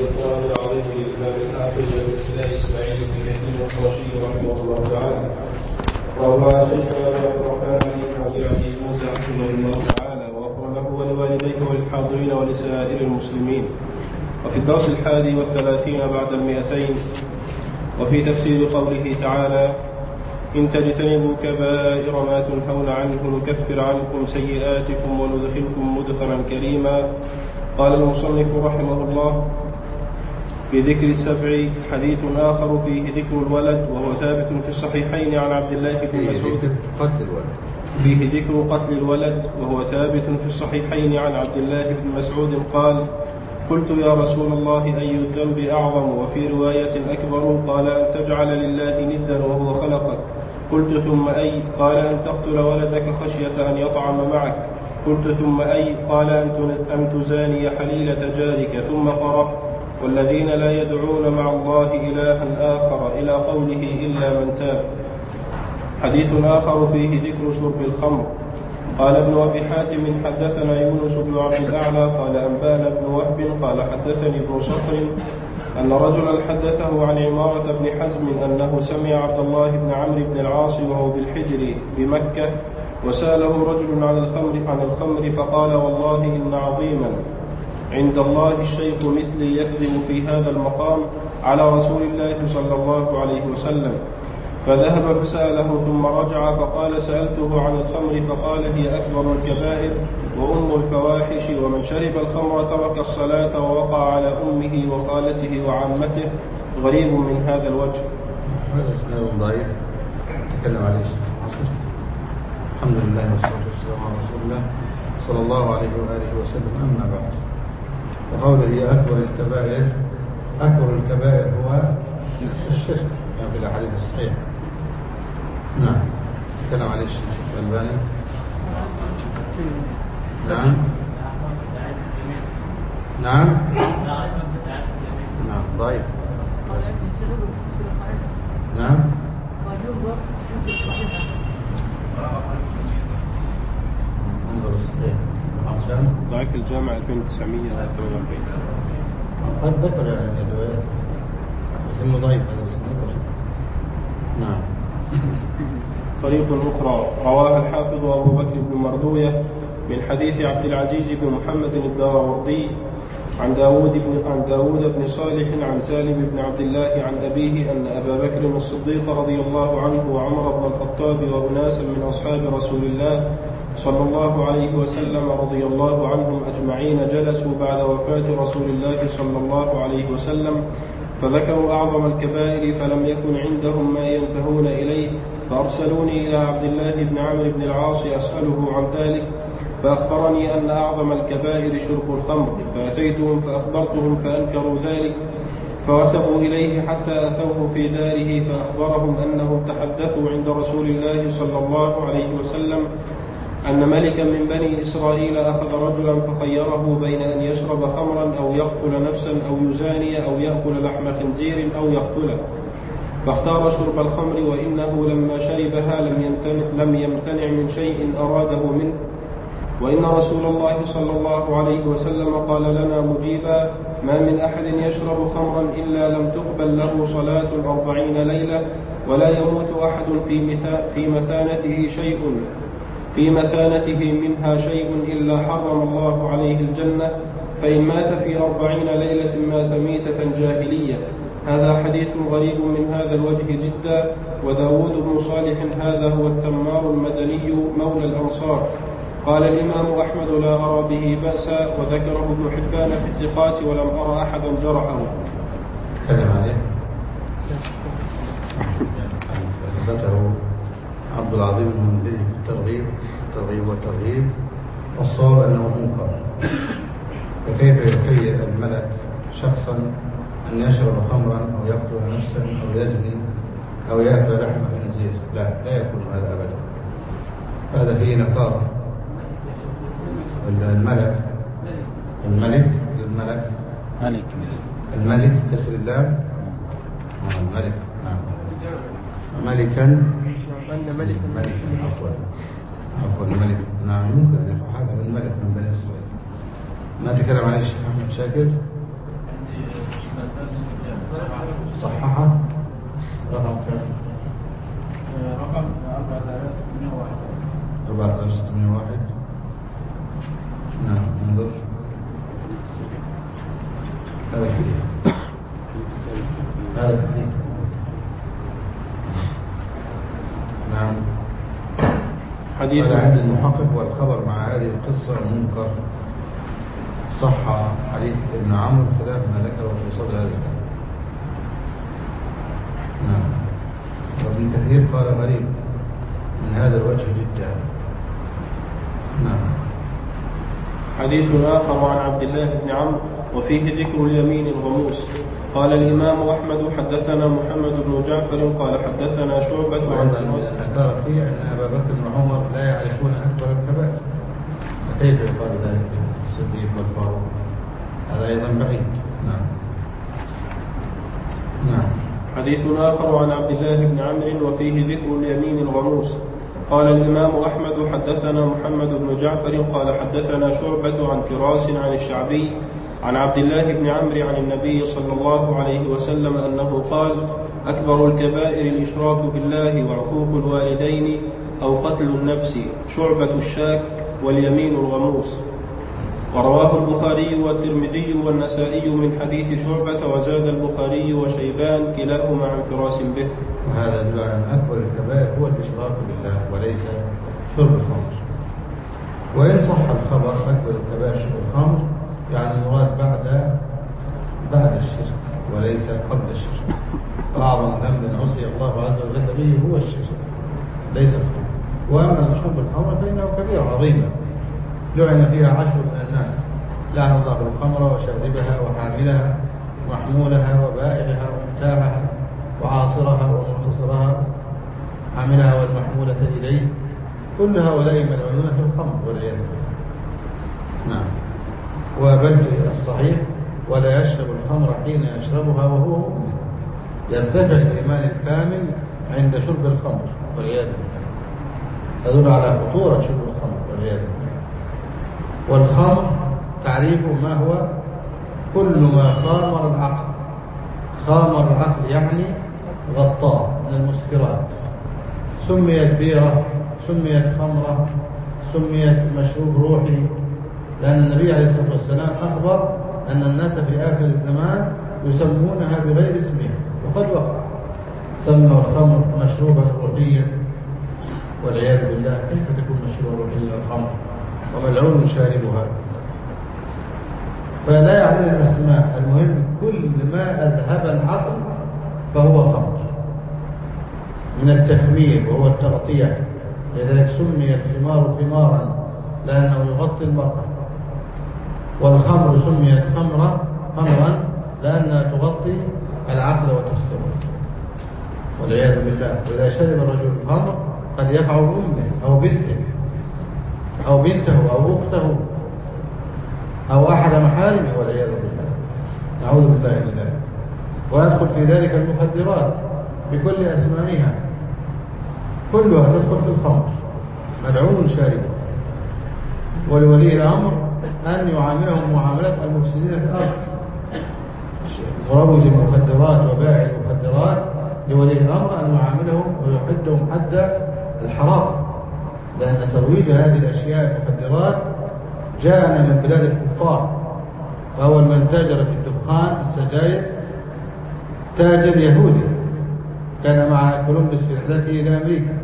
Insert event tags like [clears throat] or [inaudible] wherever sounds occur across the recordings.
القرآن العظيم للإمام الحافظ الإسلام إسماعيل بن يزيد القرشي رحمه الله تعالى. وهو شيخنا الرحمن بن عبد موسى حفظه الله تعالى وغفر له ولوالديه وللحاضرين ولسائر المسلمين. وفي الدرس الحادي والثلاثين بعد المئتين وفي تفسير قوله تعالى إن تجتنبوا كبائر ما تنهون عنه نكفر عنكم سيئاتكم وندخلكم مدخلا كريما. قال المصنف رحمه الله في ذكر السبع حديث آخر فيه ذكر الولد وهو ثابت في الصحيحين عن عبد الله بن مسعود. قتل الولد. فيه ذكر قتل الولد وهو ثابت في الصحيحين عن عبد الله بن مسعود قال قلت يا رسول الله أي الذنب أعظم؟ وفي رواية أكبر قال أن تجعل لله ندا وهو خلقك. قلت ثم أي؟ قال أن تقتل ولدك خشية أن يطعم معك. قلت ثم أي؟ قال أن تزاني حليلة جارك. ثم قرأ والذين لا يدعون مع الله إلها آخر إلى قوله إلا من تاب. حديث آخر فيه ذكر شرب الخمر. قال ابن أبي حاتم حدثنا يونس بن عبد الأعلى قال أنبأنا بن وهب قال حدثني ابن صخر أن رجلا حدثه عن عمارة بن حزم أنه سمع عبد الله بن عمرو بن العاص وهو بالحجر بمكة وسأله رجل عن الخمر عن الخمر فقال والله إن عظيما. عند الله الشيخ مثلي يكذب في هذا المقام على رسول الله صلى الله عليه وسلم. فذهب فسأله ثم رجع فقال سألته عن الخمر فقال هي أكبر الكبائر وأم الفواحش ومن شرب الخمر ترك الصلاة ووقع على أمه وخالته وعمته. غريب من هذا الوجه. هذا إسناد ضعيف. تكلم عليه الحمد لله والصلاة والسلام على رسول الله صلى الله عليه وآله وسلم. أما بعد. وقوله هي أكبر الكبائر. أكبر الكبائر هو الشرك. كما في الأحاديث الصحيحة. نعم. تكلم عليه الشيخ الألباني. نعم. نعم. نعم. ضعيف. نعم. انظر الصحيح. ضعيف الجامع 2948 قد ذكر يعني الروايات. لكنه ضعيف هذا الاسناد نعم. [laughs] طريق أخرى. رواها الحافظ أبو بكر بن مردوية من حديث عبد العزيز بن محمد الداروردي عن داود بن عن داود بن صالح عن سالم بن عبد الله عن أبيه أن أبا بكر الصديق رضي الله عنه وعمر بن الخطاب وأناسا من أصحاب رسول الله صلى الله عليه وسلم رضي الله عنهم أجمعين جلسوا بعد وفاة رسول الله صلى الله عليه وسلم فذكروا أعظم الكبائر فلم يكن عندهم ما ينتهون إليه فأرسلوني إلى عبد الله بن عمرو بن العاص أسأله عن ذلك فأخبرني أن أعظم الكبائر شرب الخمر فأتيتهم فأخبرتهم فأنكروا ذلك فوثبوا إليه حتى أتوه في داره فأخبرهم أنهم تحدثوا عند رسول الله صلى الله عليه وسلم أن ملكا من بني إسرائيل أخذ رجلا فخيره بين أن يشرب خمرا أو يقتل نفسا أو يزاني أو يأكل لحم خنزير أو يقتله. فاختار شرب الخمر وإنه لما شربها لم يمتنع, لم يمتنع من شيء أراده منه. وإن رسول الله صلى الله عليه وسلم قال لنا مجيبا ما من أحد يشرب خمرا إلا لم تقبل له صلاة أربعين ليلة ولا يموت أحد في, مثا في مثانته شيء. في مثانته منها شيء إلا حرم الله عليه الجنة فإن مات في أربعين ليلة مات ميتة جاهلية. هذا حديث غريب من هذا الوجه جدا وداود بن صالح هذا هو التمار المدني مولى الأنصار. قال الإمام أحمد لا أرى به بأسا وذكره ابن حبان في الثقات ولم أرى أحدا جرحه. تكلم عليه. عبد العظيم المنذري في الترغيب الترغيب والترهيب والصواب أنه منكر. فكيف يخير الملك شخصا أن يشرب خمرا أو يقتل نفسا أو يزني أو يأكل لحم خنزير لا لا يكون هذا أبدا. هذا فيه نكارة الملك الملك الملك. ملك. الملك كسر اللام آه، الملك. نعم. ملكا. ملك عفوا عفوا ملك نعم يمكن أن يقع هذا من ملك من بني إسرائيل. ما تكلم عليه الشيخ محمد شاكر؟ صححة. رقم كم؟ رقم 4601 4601 نعم انظر هذا الحديث هذا الحديث نعم حديث هذا عند المحقق والخبر مع هذه القصة منكر صح حديث ابن عمرو خلاف ما ذكره في صدر هذا الكلام. نعم. وابن كثير قال غريب. من هذا الوجه جدا. نعم. حديث آخر عن عبد الله بن عمرو. وفيه ذكر اليمين الغموس. قال الإمام أحمد حدثنا محمد بن جعفر قال حدثنا شعبة عن ذكر فيه أن أبا بكر وعمر لا يعرفون أكبر الكبائر. فكيف يقال ذلك الصديق والفاروق؟ هذا أيضا بعيد. نعم. نعم. حديث آخر عن عبد الله بن عمرو وفيه ذكر اليمين الغموس. قال الإمام أحمد حدثنا محمد بن جعفر قال حدثنا شعبة عن فراس عن الشعبي عن عبد الله بن عمرو عن النبي صلى الله عليه وسلم أنه قال أكبر الكبائر الإشراك بالله وعقوق الوالدين أو قتل النفس شعبة الشاك واليمين الغموس. ورواه البخاري والترمذي والنسائي من حديث شعبة وزاد البخاري وشيبان كلاهما عن فراس به. وهذا يدل على أن أكبر الكبائر هو الإشراك بالله وليس شرب الخمر. وإن صح الخبر أكبر الكبائر شرب الخمر يعني المراد بعد بعد الشرك وليس قبل الشرك. فأعظم ذنب عصي الله عز وجل به هو الشرك ليس الخمر وأما شرب الخمر فإنه كبيرة عظيمة لعن فيها عشر من الناس. لعن الله الخمر وشاربها وحاملها ومحمولها وبائعها ومتاعها وعاصرها ومنتصرها حاملها والمحمولة إليه. كل هؤلاء ملعونون في الخمر والعياذ بالله. نعم. وبل في الصحيح ولا يشرب الخمر حين يشربها وهو مؤمن. يرتفع الإيمان الكامل عند شرب الخمر والعياذ بالله. تدل على خطورة شرب الخمر والعياذ بالله. والخمر تعريفه ما هو؟ كل ما خامر العقل. خامر العقل يعني غطاه من المسكرات. سميت بيرة سميت خمرة سميت مشروب روحي لأن النبي عليه الصلاة والسلام أخبر أن الناس في آخر الزمان يسمونها بغير اسمها وقد وقع. سموا الخمر مشروبا روحيا والعياذ بالله كيف تكون مشروبا روحيا الخمر؟ وملعون شاربها. فلا يعني الأسماء المهم كل ما أذهب العقل فهو خمر. من التخمير وهو التغطية لذلك سميت خمار خمارا لأنه يغطي المرأة. والخمر سميت خمرا خمرا لأنها تغطي العقل وتستره والعياذ بالله وإذا شرب الرجل الخمر قد يقع بأمه أو بنته أو بنته أو أخته أو أحد محارمه والعياذ بالله. نعوذ بالله من ذلك. ويدخل في ذلك المخدرات بكل أسمائها. كلها تدخل في الخمر. ملعون شاربه ولولي الأمر أن يعاملهم معاملة المفسدين في الأرض. مروج المخدرات وبائع المخدرات لولي الأمر أن يعاملهم ويحدهم حد الحرام. لأن ترويج هذه الأشياء المخدرات جاءنا من بلاد الكفار. فأول من تاجر في الدخان السجاير تاجر يهودي كان مع كولومبس في رحلته إلى أمريكا.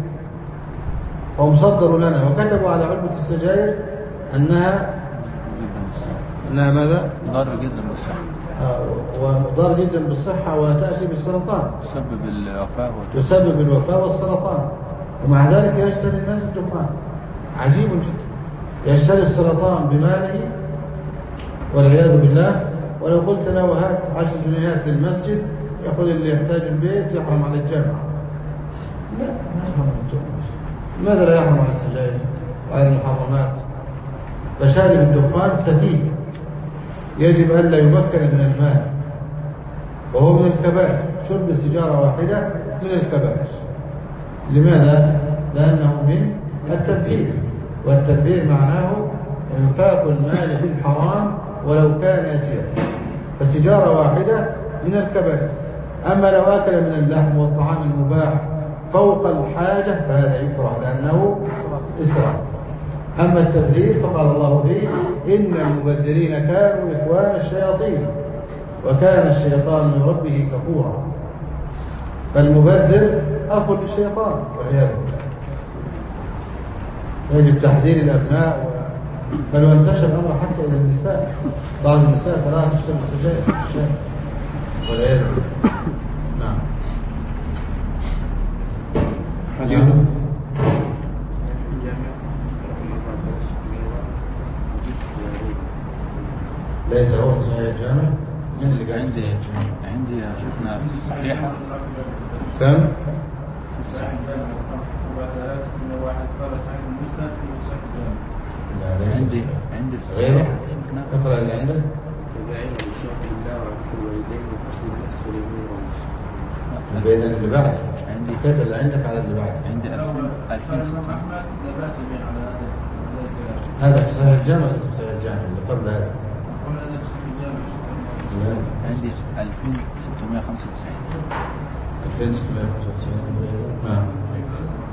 فهم صدروا لنا وكتبوا على علبة السجاير أنها أنها ماذا؟ ضار جدا بالصحة. آه، ومضار جدا بالصحة وتأتي بالسرطان. تسبب الوفاة تسبب الوفاة والسرطان. ومع ذلك يشتري الناس الدخان. عجيب جدا. يشتري السرطان بماله والعياذ بالله. ولو قلت له هات عشر جنيهات للمسجد يقول اللي يحتاج البيت يحرم على الجامعة لا ما يحرم على الجامعة لماذا لا يحرم على السجاير؟ وعلى المحرمات. فشارب الدخان سفيه. يجب ألا يمكن من المال. وهو من الكبائر. شرب سيجارة واحدة من الكبائر. لماذا؟ لأنه من التبذير والتبذير معناه إنفاق المال في الحرام ولو كان يسيرا. فسيجارة واحدة من الكبائر. أما لو أكل من اللحم والطعام المباح فوق الحاجة فهذا يكره لأنه إسراف. أما التبذير فقال الله فيه إن المبذرين كانوا إخوان الشياطين وكان الشيطان من ربه كفورا. فالمبذر أخ للشيطان والعياذ بالله. يجب تحذير الأبناء. بل وانتشر الأمر حتى إلى النساء. بعض النساء فلا تشرب السجاير في والعياذ بالله نعم. ليس هو في صحيح الجامع من اللي قاعد عندي عندي يا شيخنا في الصحيحة كم؟ في الصحيحة لا ليس عندي في- عندي في غيره؟ الصحيحة اقرأ اللي عندك. الشرك الله وحسن اللي بعده عندي. كيف اللي عندك على اللي بعده عندي 2600 هذا في صحيح الجامع ليس في صحيح الجامع اللي قبل هذا؟ لا. عندي 2695 2695 نعم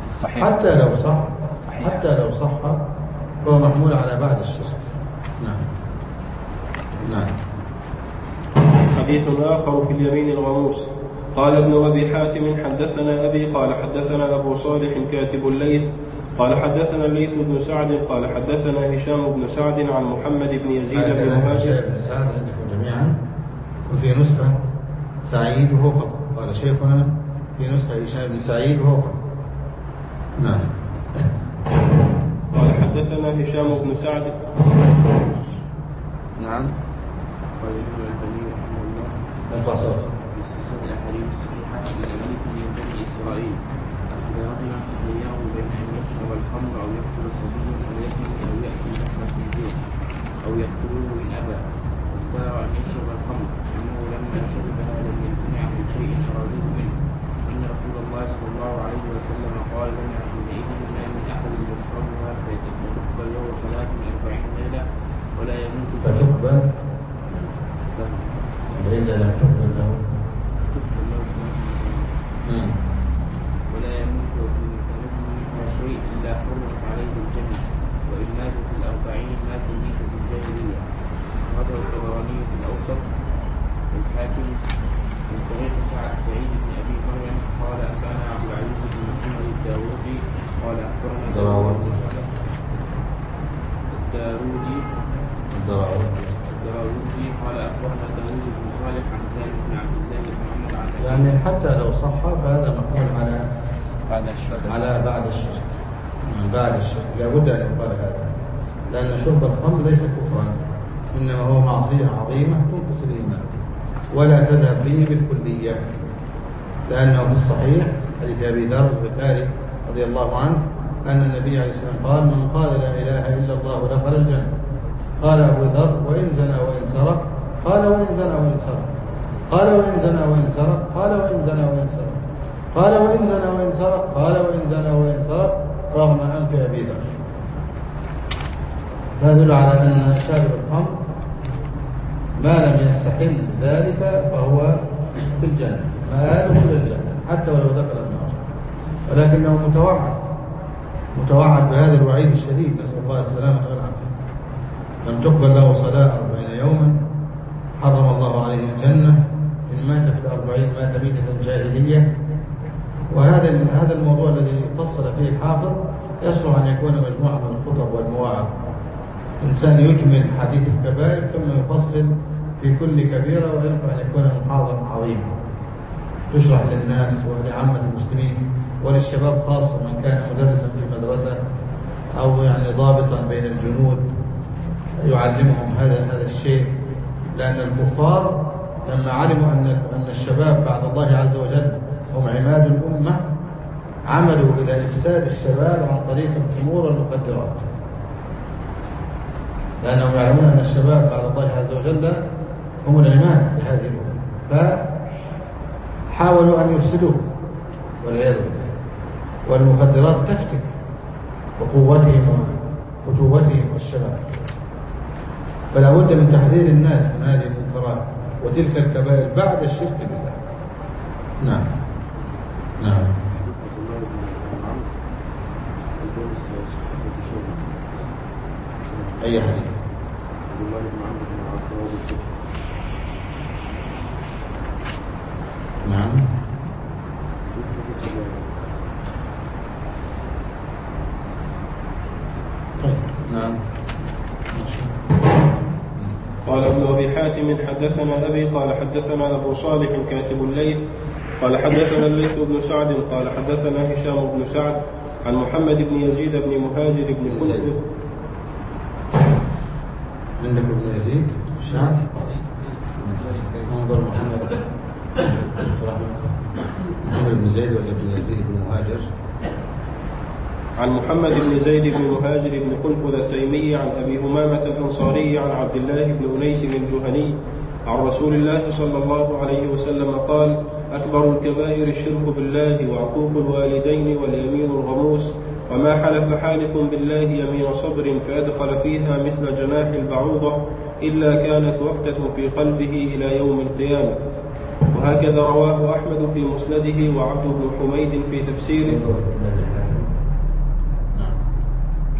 الصحيح حتى لو صح صحيح. حتى لو صح فهو محمول على بعد الشرك نعم. نعم. حديث آخر في اليمين الغموس قال ابن أبي حاتم حدثنا أبي قال حدثنا أبو صالح كاتب الليث. قال حدثنا الليث بن سعد قال حدثنا هشام بن سعد عن محمد بن يزيد بن مهاجر بن سعد عندكم جميعا. وفي نسخة سعيد وهو خطأ قال شيخنا في نسخة هشام بن سعيد وهو خطأ نعم. قال حدثنا هشام بن سعد. نعم. قال ابن البني رحمه الله ارفع صوتك. في سلسلة الأحاديث الصحيحة إلى ملك من بني إسرائيل أخبرهما فتياه بين أن يشرب الخمر أو يقتل صبيا أو يزني أو يأكل لحم خنزير أو يقتلوه إن أبى أن يشرب الخمر أنه لما شربها لم يمتنع من شيء أرادوه منه. إن رسول الله صلى الله عليه وسلم قال لنا حينئذ ما من أحد يشربها فتقبل له صلاة من أربعين ليلة ولا يموت فيها. فتقبل وإلا لم تقبل له صلاة من أربعين مم. ولا يموت في مكانه منها شيء إلا حرمت عليه الجنة وإن مات في الأربعين مات ميتة الجاهلية هذا الطبراني في الأوسط والحاكم من طريق سعد سعيد بن أبي مريم قال أنبأنا عبد العزيز بن محمد الداوودي قال أخبرنا الدراوردي. الدارودي الدراوردي الدراودي قال أخبرنا داوود بن صالح عن سالم بن عبد الله بن عمر عن يعني حتى لو صح فهذا محمول على بعد الشرك. على بعد الشرك. بعد الشرك. لابد أن يقال هذا. لأن شرب الخمر ليس كفرا إنما هو معصية عظيمة. تنقص الإيمان ولا تذهب به بالكلية لأنه في الصحيح حديث أبي ذر الغفاري رضي الله عنه أن النبي عليه والسلام قال من قال لا إله إلا الله دخل الجنة. قال أبو ذر وإن زنى وإن سرق. قال وإن زنى وإن سرق. قال وإن زنى وإن سرق. قال وإن زنى وإن سرق. قال وإن زنى وإن سرق. قال وإن زنى وإن سرق. رغم أنف أبي ذر. هذا على أن شارب الخمر ما لم يستحل ذلك فهو في الجنة. مآله إلى الجنة حتى ولو دخل النار. ولكنه متوعد متوعد بهذا الوعيد الشديد. نسأل الله السلامة والعافية. لم تقبل له صلاة أربعين يوما. حرم الله عليه الجنة. إن مات في الأربعين مات ميتة الجاهلية وهذا هذا الموضوع الذي فصل فيه الحافظ يصلح أن يكون مجموعة من الخطب والمواعظ. إنسان يجمل حديث الكبائر ثم يفصل في كل كبيرة وينفع أن يكون محاضرا عظيما يشرح للناس ولعامة المسلمين وللشباب خاصة من كان مدرسا في المدرسة أو يعني ضابطا بين الجنود يعلمهم هذا هذا الشيء. لأن الكفار لما علموا أن أن الشباب بعد الله عز وجل هم عماد الأمة عملوا إلى إفساد الشباب عن طريق الخمور والمخدرات لأنهم يعلمون أن الشباب بعد الله عز وجل هم العماد لهذه الأمة فحاولوا أن يفسدوه والعياذ بالله. والمخدرات تفتك وقوتهم وفتوتهم والشباب. فلا بد من تحذير الناس من هذه المنكرات وتلك الكبائر بعد الشرك بالله. نعم. نعم. أي حديث؟ ابي قال حدثنا أبو صالح كاتب الليث قال حدثنا الليث بن سعد قال حدثنا هشام بن سعد عن محمد بن يزيد بن مهاجر بن. كنفذ عندك ابن يزيد؟ الشعب انظر محمد. محمد بن زيد ولا ابن يزيد بن مهاجر؟ عن محمد بن زيد بن مهاجر بن كنفذ التيمي عن أبي همامه الأنصاري عن عبد الله بن أنيس الجهني عن رسول الله صلى الله عليه وسلم قال أكبر الكبائر الشرك بالله وعقوق الوالدين واليمين الغموس وما حلف حالف بالله يمين صبر فادخل فيها مثل جناح البعوضة إلا كانت وقتة في قلبه إلى يوم القيامة. وهكذا رواه أحمد في مسنده وعبد بن حميد في تفسيره انظر ابن ابي حاتم نعم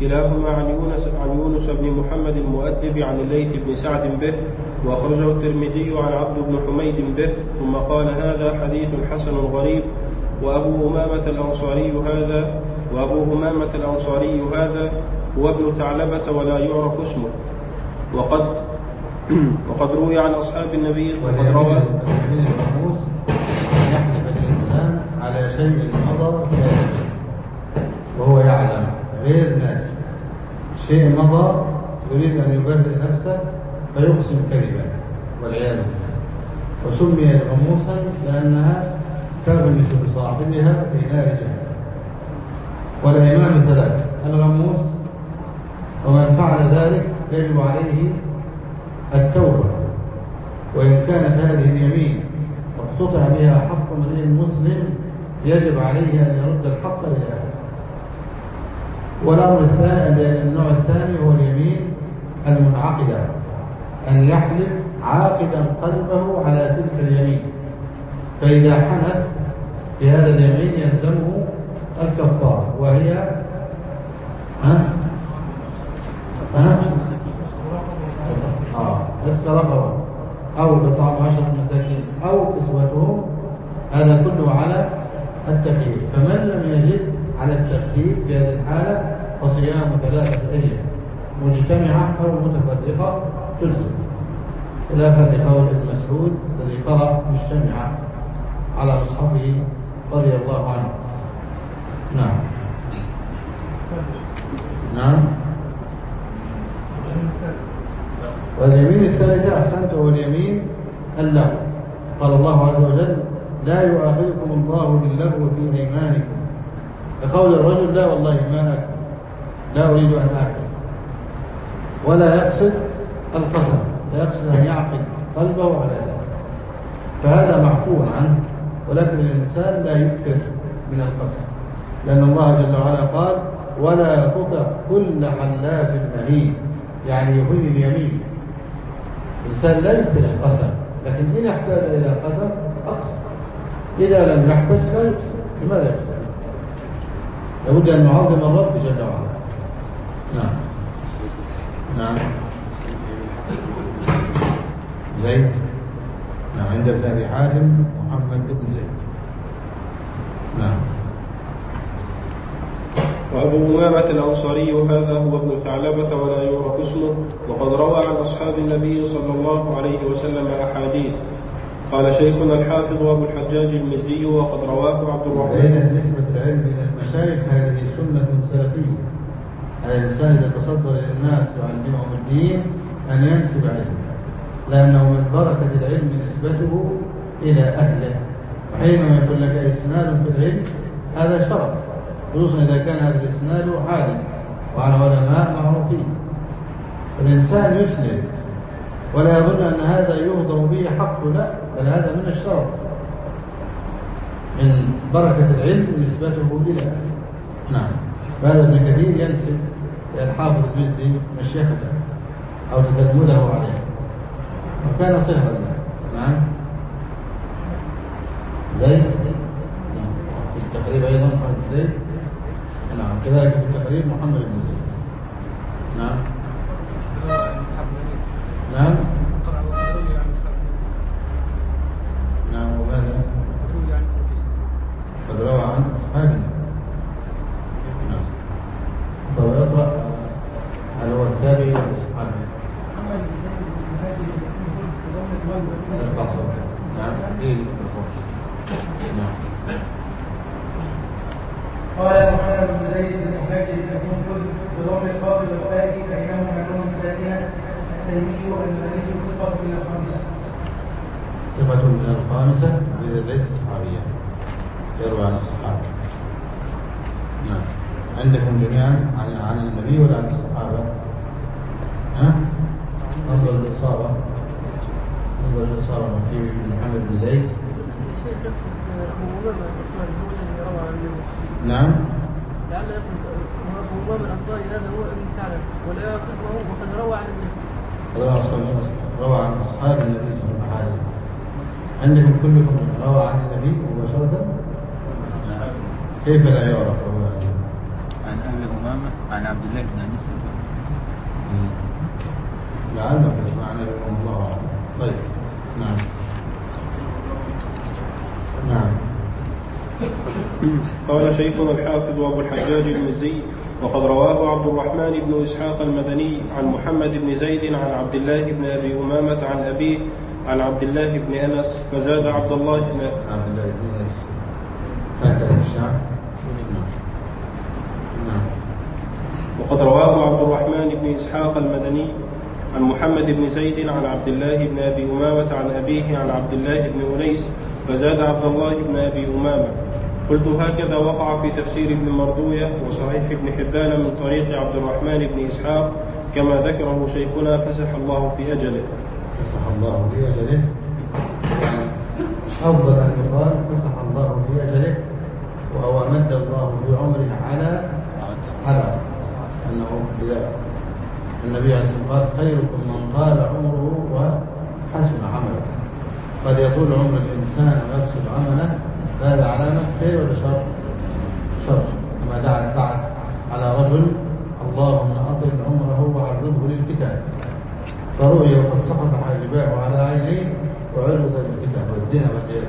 كلاهما عن يونس عن يونس بن محمد المؤدب عن الليث بن سعد به وأخرجه الترمذي عن عبد بن حميد به ثم قال هذا حديث حسن غريب وأبو أمامة الأنصاري هذا وأبو همامه الأنصاري هذا هو ابن ثعلبة ولا يعرف اسمه. وقد وقد روي عن أصحاب النبي وقد روى الإنسان على شيء مضى كاذبا وهو يعلم غير ناس شيء مضى يريد أن يبرئ نفسه فيقسم كذبا والعياذ بالله. وسميت غموسا لأنها تغمس بصاحبها في نار جهنم. والأيمان ثلاثة الغموس ومن فعل ذلك يجب عليه التوبة. وإن كانت هذه اليمين اقتطع بها حق امرئ مسلم يجب عليه أن يرد الحق إلى أهله. والأمر الثاني النوع الثاني هو اليمين المنعقدة. أن يحلف عاقدا قلبه على تلك اليمين. فإذا حنث بهذا اليمين يلزمه الكفارة وهي ها؟ ها؟ عتق رقبة أو إطعام عشرة مساكين. أو كسوتهم. هذا كله على التكليف. فمن لم يجد على الترتيب في هذه الحالة فصيام ثلاثة أيام مجتمعة أو متفرقة تلزم خلافا لقول ابن مسعود الذي قرأ مجتمعة على مصحفه رضي الله عنه. نعم. نعم. واليمين الثالثة أحسنت هو اليمين اللغو قال الله عز وجل لا يؤاخذكم الله باللغو في أيمانكم. كقول الرجل لا والله ما أكل لا أريد أن آكل ولا يقصد القسم لا يقصد أن يعقد قلبه على ذلك فهذا معفو عنه ولكن الإنسان لا يكثر من القسم لأن الله جل وعلا قال ولا تطع كل حلاف مهين يعني يهين اليمين الإنسان لا يكثر القسم لكن إن احتاج إلى القسم أقسم إذا لم يحتج لا يقسم لماذا يقسم؟ لابد أن نعظم الرب جل وعلا. نعم. نعم. زيد. نعم عند ابن أبي حاتم محمد بن زيد. نعم. وأبو أمامة الأنصاري هذا هو ابن ثعلبة ولا يعرف اسمه وقد روى عن أصحاب النبي صلى الله عليه وسلم أحاديث. قال شيخنا الحافظ أبو الحجاج المزي وقد رواه عبد الرحمن. بين نسبة العلم إلى المشايخ هذه سنة سلفية. على الإنسان إذا تصدر إلى الناس وعلمهم الدين أن ينسب علمه لأنه من بركة العلم نسبته إلى أهله. وحينما يكون لك إسناد في العلم هذا شرف خصوصا إذا كان هذا الإسناد عالم وعلى علماء معروفين. الإنسان يسند ولا يظن أن هذا يهضم به حق لا بل هذا من الشرف. من بركة العلم نسبته إلى نعم. فهذا ابن كثير ينسب؟ الحافظ المزي مشيخته أو تتلمذه عليه. وكان صهرا له. نعم. زيد؟ نعم. في التقريب أيضا. زيد؟ نعم. كذلك في التقريب محمد بن ثقة من الخامسة وإذا ليست صحابية يروى عن الصحابة نعم عندكم جميعا عن عن النبي ولا عن الصحابة؟ ها؟ انظر الإصابة انظر الإصابة في محمد بن زيد الشيخ يقصد أبو أمامة الأنصاري هو الذي روى عن النبي نعم لعل يقصد أبو أمامة الأنصاري هذا هو ابن ثعلب ولا قسمه وقد روى عن النبي روى عن أصحاب النبي صلى الله عليه وسلم عندكم كلكم روى عن النبي مباشرة؟ كيف لا يعرف روى عن النبي؟ عن أبي أمامة عن عبد الله بن أنس. لعله معنى الله أعلم. طيب نعم. نعم. قال شيخنا الحافظ أبو الحجاج المزي وقد رواه عبد الرحمن بن إسحاق المدني عن محمد بن زيد عن عبد الله بن أبي أمامة عن أبيه عن عبد الله بن أنس فزاد عبد الله بن عبد الله بن أنس. هكذا الشعب نعم. وقد رواه عبد الرحمن بن إسحاق المدني عن محمد بن زيد عن عبد الله بن أبي أمامة عن أبيه عن عبد الله بن أنيس فزاد عبد الله بن أبي أمامة. قلت هكذا وقع في تفسير ابن مردوية وصحيح ابن حبان من طريق عبد الرحمن بن إسحاق كما ذكره شيخنا فسح الله في أجله. فسح الله في أجله. أفضل أن يقال فسح الله في أجله. وهو مد الله في عمره على على أنه إذا النبي عليه الصلاة والسلام قال خيركم من طال عمره وحسن عمله. قد يطول عمر الإنسان ويفسد عمله. فهذا علامة خير ولا شر؟ شر. كما دعا سعد على رجل اللهم أطل عمره وعرضه للفتن. فرؤي وقد سقط للفتن والزنا والعياذ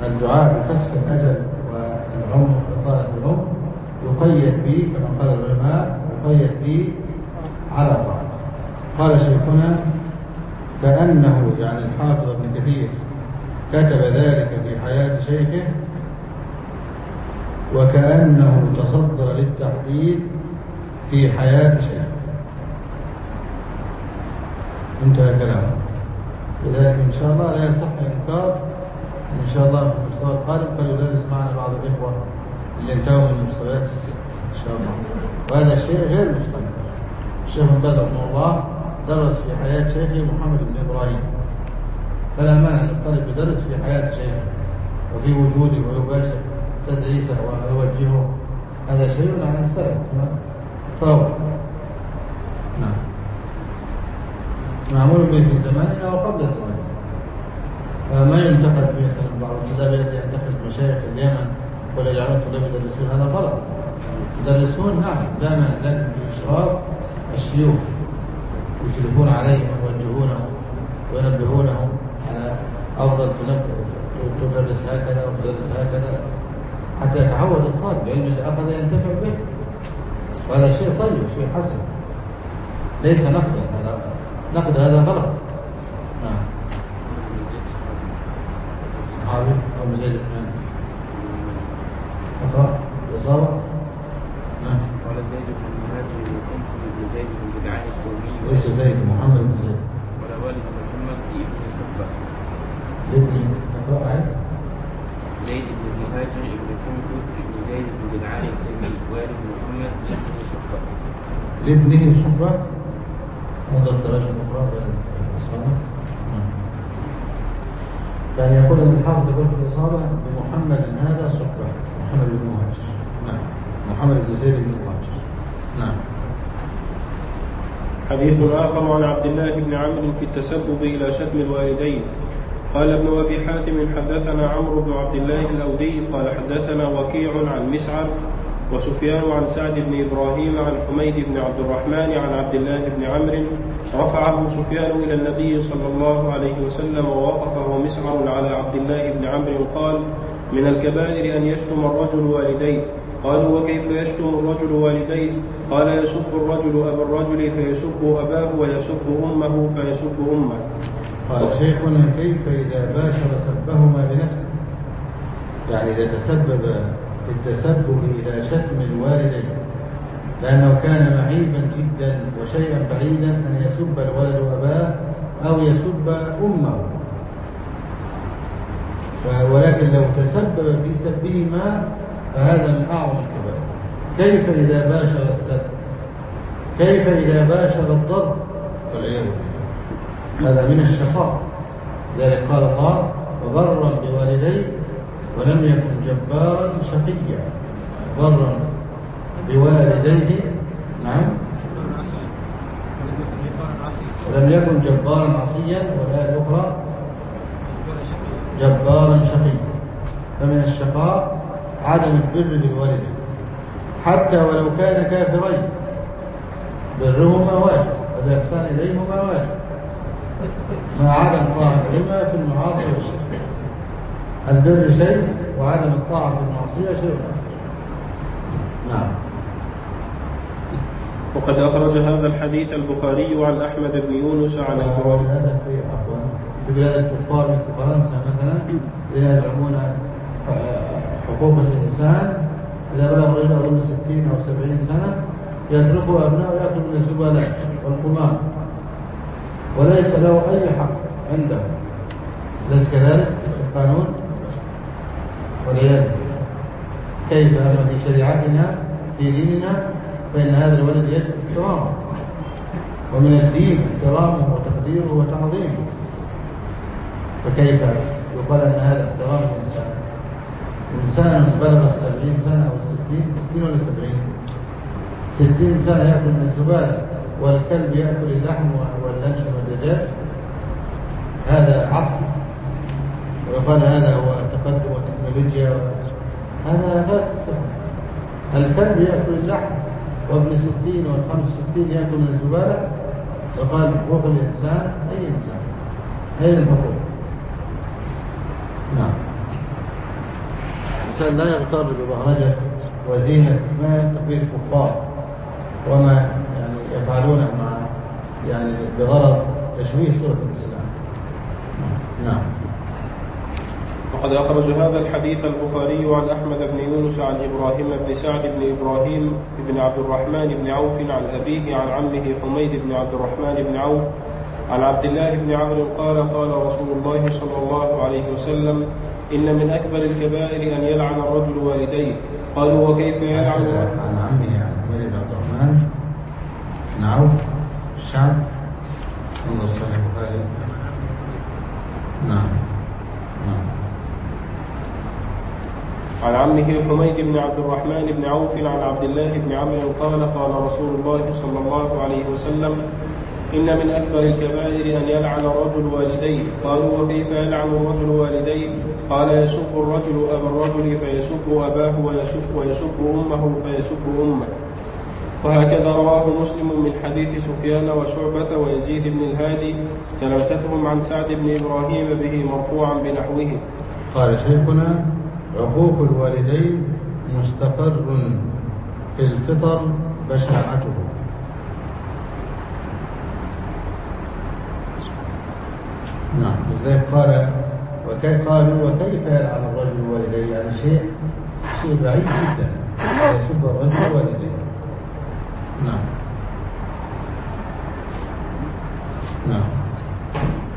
فالدعاء بفسخ الأجل والعمر وإطالة العمر يقيد به كما قال العلماء يقيد به على طاعته قال شيخنا كأنه يعني الحافظ ابن كثير كتب ذلك في حياة شيخه وكأنه تصدر للتحديث في حياة شيخه انتهى كلامه لذلك إن شاء الله لا يصح إنكار إن شاء الله في المستوى القادم قد يدرس معنا بعض الإخوة اللي انتهوا من المستويات الست إن شاء الله. وهذا الشيء غير مستمر. الشيخ بن باز رحمه الله درس في حياة شيخه محمد بن إبراهيم. فلا مانع أن الطالب يدرس في حياة شيخه. وفي وجوده ويباشر تدريسه ويوجهه هذا شيء عن السلف طبعا نعم معمول به في زماننا وقبل زماننا فما ينتقد به مثلا بعض الطلاب ينتقد مشايخ اليمن ولا يجعلون الطلاب يدرسون هذا غلط يدرسون نعم لا مانع لكن بإشراف الشيوخ يشرفون عليهم ويوجهونهم وينبهونهم على أفضل تدرس هكذا وتدرس هكذا حتى يتعود الطالب العلم اللي أخذ ينتفع به. وهذا شيء طيب شيء حسن. ليس نقدا هذا نقد هذا غلط. نعم. صحابي أو زيد. بن اقرأ الإصابة نعم قال زيد بن المهاجر وكنت بن زيد بن جدعان التومي ليس زيد محمد بن زيد ولا والد محمد ابن صحبة لابني اقرأ عين زيد بن المهاجر ابن كنت ابن زيد بن جدعان التومي والد محمد ابن صحبة لابنه صحبة التراجم اقرأ بين الإصابة. نعم. يعني يقول أن الحافظ يقول في الإصابة بمحمد هذا صحبة محمد بن مهاجر. نعم. محمد بن زيد بن مهاجر. نعم. حديث آخر عن عبد الله بن عمرو في التسبب إلى شتم الوالدين. قال ابن أبي حاتم حدثنا عمرو بن عبد الله الأودي قال حدثنا وكيع عن مسعر وسفيان عن سعد بن إبراهيم عن حميد بن عبد الرحمن عن عبد الله بن عمرو رفعه سفيان إلى النبي صلى الله عليه وسلم ووقفه مسعر على عبد الله بن عمرو قال من الكبائر أن يشتم الرجل والديه. قالوا وكيف يشتم الرجل والديه؟ قال يسب الرجل أبا الرجل فيسب أباه ويسب أمه فيسب أمه. قال شيخنا كيف إذا باشر سبهما بنفسه؟ يعني إذا تسبب في التسبب إلى شتم الوالدين لأنه كان معيبا جدا وشيئا بعيدا أن يسب الولد أباه أو يسب أمه. ولكن لو تسبب في سبهما فهذا من أعظم الكبائر. كيف إذا باشر السب؟ كيف إذا باشر الضرب؟ والعياذ بالله. هذا من الشقاء لذلك قال الله وبرا بوالديه ولم يكن جبارا شقيا برا بوالديه نعم. ولم يكن جبارا عصيا والآية الأخرى جبارا شقيا. فمن الشقاء عدم البر بالوالدين حتى ولو كان كافرين. برهما واجب والإحسان إليهما واجب. مع عدم طاعتهما في المعاصي والشرك. البر شيء وعدم الطاعة في المعصية شيء. نعم. وقد أخرج هذا الحديث البخاري عن أحمد بن يونس عن إبراهيم وللأسف في عفوا في بلاد الكفار مثل فرنسا مثلا الذين يزعمون حقوق الإنسان إذا بلغ الرجل أظن 60 أو 70 سنة يتركوا أبنائه يأكل من الزبالات والقمار. وليس له أي حق عنده. أليس كذلك؟ في القانون؟ والعياذ كيف أما في شريعتنا في ديننا؟ فإن هذا الولد يجب احترامه. ومن الدين احترامه وتقديره وتعظيمه. فكيف يقال أن هذا احترام الإنسان؟ إنسان بلغ السبعين سنة أو الستين ستين ولا سبعين؟ ستين سنة يأكل من الزبالة والكلب يأكل اللحم واللانشون والدجاج؟ هذا عقل. ويقال هذا هو التقدم والتكنولوجيا هذا غير السبب الكلب يأكل اللحم وابن ستين والخمس ستين يأكل من الزبالة. وقال حقوق الإنسان أي إنسان؟ أين الحقوق نعم. الإنسان لا يغتر ببهرجة وزينة ما تقبيل الكفار. وما يعني يفعلونه مع يعني بغرض تشويه صورة الإسلام. نعم. وقد أخرج هذا الحديث البخاري عن أحمد بن يونس عن إبراهيم بن سعد بن إبراهيم بن عبد الرحمن بن عوف عن أبيه عن عمه حميد بن عبد الرحمن بن عوف عن عبد الله بن عمرو قال قال رسول الله صلى الله عليه وسلم إن من أكبر الكبائر أن يلعن الرجل والديه. قالوا وكيف يلعن؟ عن عمه عن عبد الرحمن بن عوف الشعب انظر صحيح البخاري نعم نعم عن عمه حميد بن عبد الرحمن بن عوف عن عبد الله بن عمرو قال قال رسول الله صلى الله عليه وسلم إن من أكبر الكبائر أن يلعن الرجل والديه. قالوا وكيف يلعن الرجل والديه؟ قال يسب الرجل أبا الرجل فيسب أباه ويسب, ويسب أمه فيسب أمه. وهكذا رواه مسلم من حديث سفيان وشعبة ويزيد بن الهادي ثلاثتهم عن سعد بن إبراهيم به مرفوعا بنحوه. قال شيخنا عقوق الوالدين مستقر في الفطر بشاعته. نعم لذلك قال وكيف قالوا وكيف يلعن الرجل والديه يعني شيء شيء بعيد جدا. يسب الرجل والديه نعم. نعم.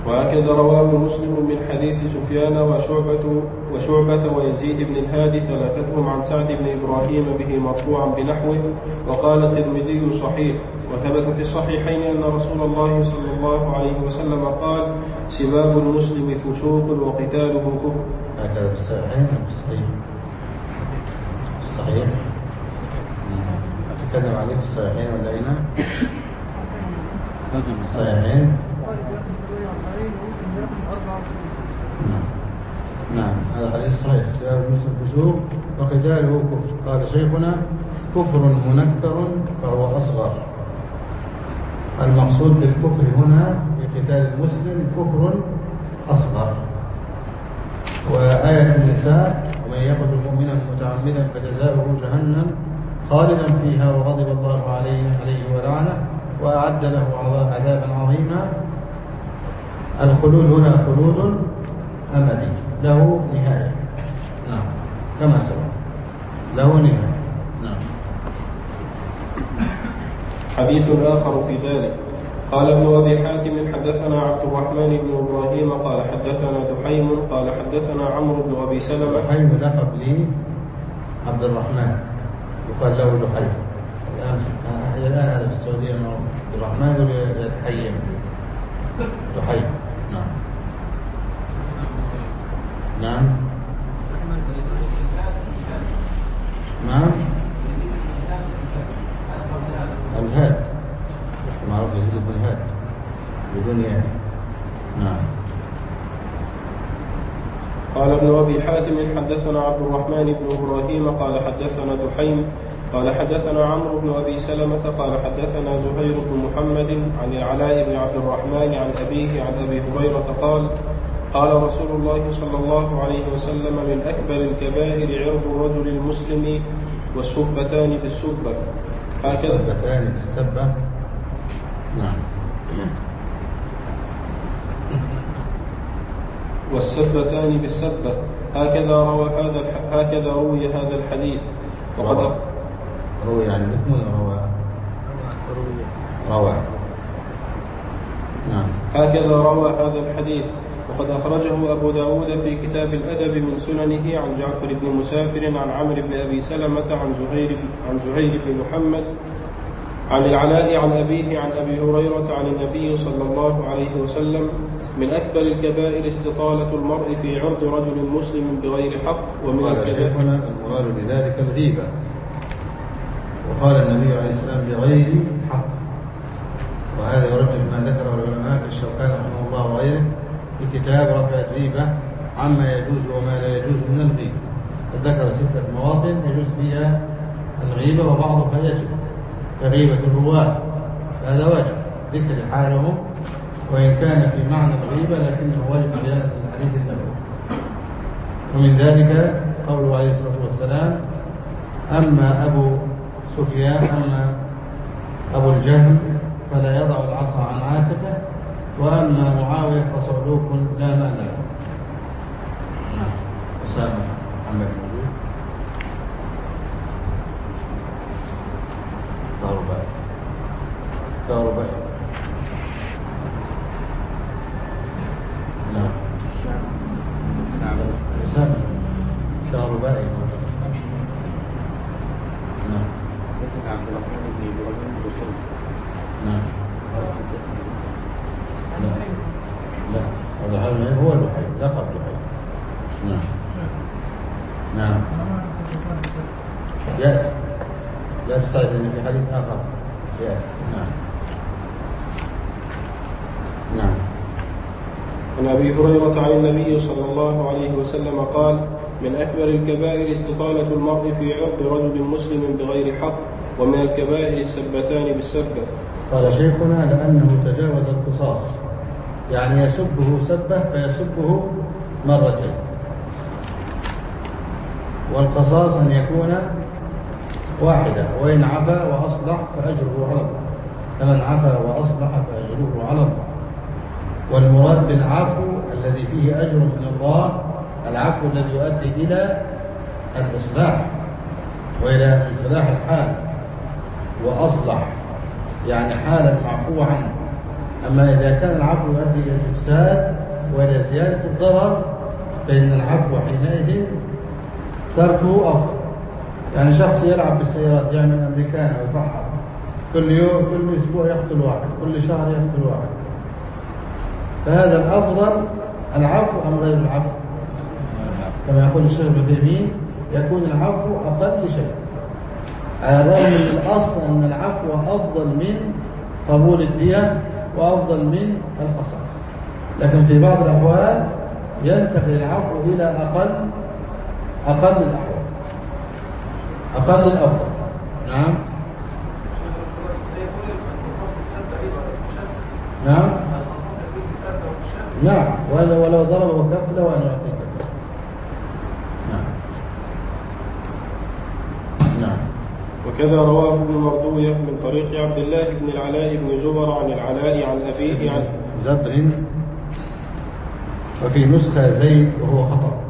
وهكذا رواه مسلم من حديث سفيان وشعبة وشعبة ويزيد بن الهادي ثلاثتهم عن سعد بن إبراهيم به مرفوعا بنحوه وقال الترمذي صحيح. وثبت في الصحيحين أن رسول الله صلى الله عليه وسلم قال سباب المسلم فسوق وقتاله كفر. هكذا في الصحيحين الصحيح في الصحيح تتكلم عليه في الصحيحين ولا هنا؟ الصحيحين الصحيح سباب المسلم فسوق وقتاله كفر. قال شيخنا كفر منكر فهو أصغر. المقصود بالكفر هنا في قتال المسلم كفر أصغر. وآية النساء ومن يقتل مؤمنا متعمدا فجزاؤه جهنم خالدا فيها وغضب الله عليه عليه ولعنه وأعد له عذاب- عذابا عظيما. الخلود هنا خلود أمدي له نهاية. نعم. كما سبق. له نهاية. نعم. حديث آخر في ذلك. قال ابن أبي حاتم حدثنا عبد الرحمن بن إبراهيم قال حدثنا دحيم قال حدثنا عمرو بن أبي سلمة. دحيم لقب لي عبد الرحمن. يقال له دحيم. الآن إلى الآن هذا في السعودية إنه عبد الرحمن يقول يا دحيم دحيم نعم نعم. نعم. الهاد. معروف يزيد بن الهاد. بدون ياء. نعم. قال ابن أبي حاتم حدثنا عبد الرحمن بن إبراهيم قال حدثنا دحيم قال حدثنا عمرو بن أبي سلمة قال حدثنا زهير بن محمد عن العلاء بن عبد الرحمن عن أبيه عن أبي هريرة قال قال رسول الله صلى الله عليه وسلم من أكبر الكبائر عرض الرجل المسلم والسبتان بالسبة. هكذا. السبتان بالسبة. نعم. والسبتان بالسبة. هكذا روى هذا الح- هكذا روي هذا الحديث. وقد روى. روى يعني ولا روى؟ روى. نعم. هكذا روى هذا الحديث. وقد أخرجه أبو داود في كتاب الأدب من سننه عن جعفر بن مسافر عن عمرو بن أبي سلمة عن زهير عن زهير بن محمد عن العلاء عن أبيه عن أبي هريرة عن النبي صلى الله عليه وسلم من أكبر الكبائر استطالة المرء في عرض رجل مسلم بغير حق ومن قال شيخنا المراد بذلك الغيبة. وقال النبي عليه السلام بغير حق. وهذا يرجح ما ذكره العلماء كالشوكاني رحمه الله وغيره. في كتاب رفع الريبة عما يجوز وما لا يجوز من الغيبة ذكر ستة مواطن يجوز فيها الغيبة وبعضها يجب كغيبة الرواة هذا واجب. ذكر حالهم وإن كان في معنى الغيبة لكنه واجب صيانة الحديث النبوي ومن ذلك قوله عليه الصلاة والسلام أما أبو سفيان أما أبو الجهم فلا يضع العصا عن عاتقه وأما معاوية فصعلوك لا مال له نعم. أسامة محمد موجود كهربائي كهربائي نعم أسامة كهربائي موجود نعم حدثنا عبد الرحمن بن إبراهيم بن نعم لا لا هذا الحال هو لحي لقب لحي نعم نعم. يأتي. لا ان في حديث آخر. يأتي. نعم. نعم. عن أبي هريرة عن النبي صلى الله عليه وسلم قال من أكبر الكبائر استطالة المرء في عرض رجل مسلم بغير حق ومن الكبائر السبتان بالسبة. قال شيخنا لأنه تجاوز القصاص. يعني يسبه سبة فيسبه مرتين. والقصاص أن يكون واحدة. وإن عفا وأصلح فأجره على الله. فمن عفا وأصلح فأجره على الله. والمراد بالعفو الذي فيه أجر من الله العفو الذي يؤدي إلى الإصلاح وإلى إصلاح الحال. وأصلح يعني حالا معفو عنه أما إذا كان العفو يؤدي إلى الإفساد وإلى زيادة الضرر فإن العفو حينئذ تركه أفضل. يعني شخص يلعب بالسيارات يعمل أمريكان أو كل يوم كل أسبوع يقتل واحد كل شهر يقتل واحد فهذا الأفضل العفو أم غير العفو؟ كما يقول الشيخ ابن تيمية يكون العفو أقل شيء. على الرغم من الأصل أن العفو أفضل من قبول الدية وأفضل من القصاص. لكن في بعض الأحوال ينتقل العفو إلى أقل أقل الأحوال. أقل الأفضل. نعم. نعم. نعم. ولو ولو ضربه كف له أن يعطي كف نعم. نعم. وكذا رواه ابن مردوية من طريق عبد الله بن العلاء بن زبر عن العلاء عن أبيه عن زبر. وفي نسخة زيد وهو خطأ.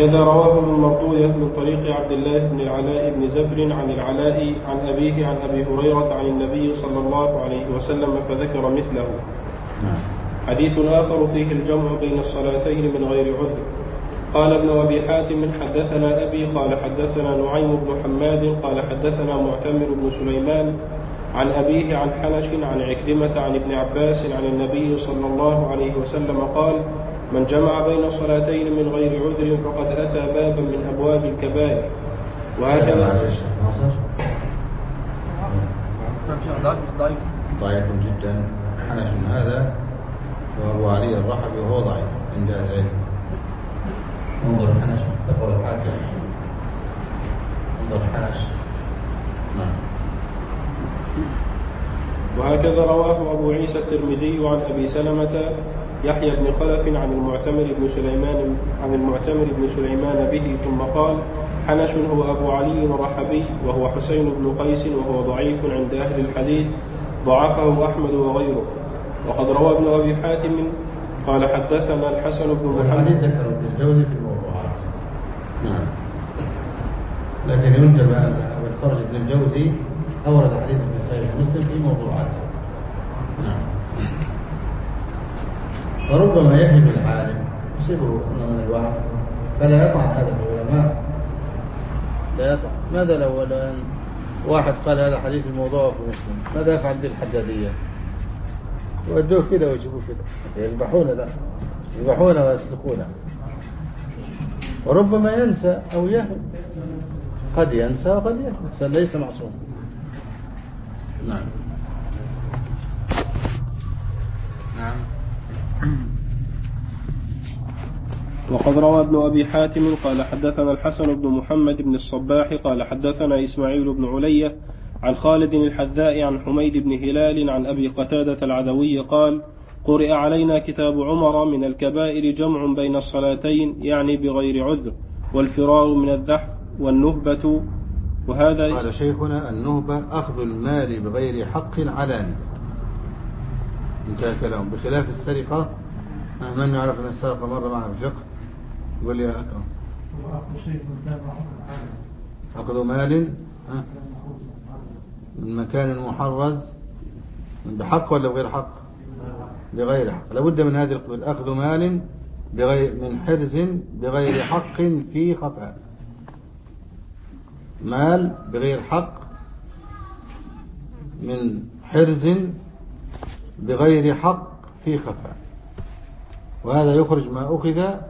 وكذا رواه ابن مردوية من طريق عبد الله بن العلاء بن زبر عن العلاء عن أبيه عن أبي هريرة عن النبي صلى الله عليه وسلم فذكر مثله. نعم. حديث آخر فيه الجمع بين الصلاتين من غير عذر. قال ابن أبي حاتم حدثنا أبي قال حدثنا نعيم بن حماد قال حدثنا معتمر بن سليمان عن أبيه عن حنش عن عكرمة عن ابن عباس عن النبي صلى الله عليه وسلم قال من جمع بين صلاتين من غير عذر فقد أتى بابا من أبواب الكبائر. وهكذا. ضعيف ضعيف جدا حنش هذا. وأبو علي الرحبي وهو ضعيف عند أهل العلم. انظر حنش. تقول الحاكم. انظر حنش. نعم. وهكذا رواه أبو عيسى الترمذي عن أبي سلمة يحيى بن خلف عن المعتمر بن سليمان عن المعتمر بن سليمان به ثم قال حنش هو أبو علي الرحبي وهو حسين بن قيس وهو ضعيف عند أهل الحديث ضعفه أحمد وغيره. وقد روى ابن أبي حاتم قال حدثنا الحسن بن محمد ذكر ابن الجوزي في الموضوعات. نعم. لكن يندب أن أبو الفرج ابن الجوزي أورد حديثا في صحيح مسلم في موضوعات نعم. وربما يهب العالم. يصيبه من الوهم فلا يطعن هذا في العلماء. لا يطعن. ماذا لو الآن واحد قال هذا حديث الموضوع في مسلم؟ ماذا يفعل به الحدادية يودوه كده ويجيبوه كده يذبحون ذا. يذبحون ويسلكونه. وربما ينسى أو يهل قد ينسى وقد يهل ليس معصوم. نعم. وقد روى ابن أبي حاتم قال حدثنا الحسن بن محمد بن الصباح قال حدثنا إسماعيل بن علية عن خالد الحذاء عن حميد بن هلال عن أبي قتادة العدوي قال قرئ علينا كتاب عمر من الكبائر جمع بين الصلاتين يعني بغير عذر والفرار من الزحف والنهبة. وهذا قال شيخنا النهبة أخذ المال بغير حق علاني انتهى كلام بخلاف السرقة من يعرف أن السرقة مرة معنا الفقه. يقول يا أكرم أخذ مال من مكان محرز. بحق ولا بغير حق؟ بغير حق. لابد من هذه القيود أخذ مال بغير من حرز بغير حق في خفاء. مال بغير حق من حرز بغير حق في خفاء. وهذا يخرج ما أخذ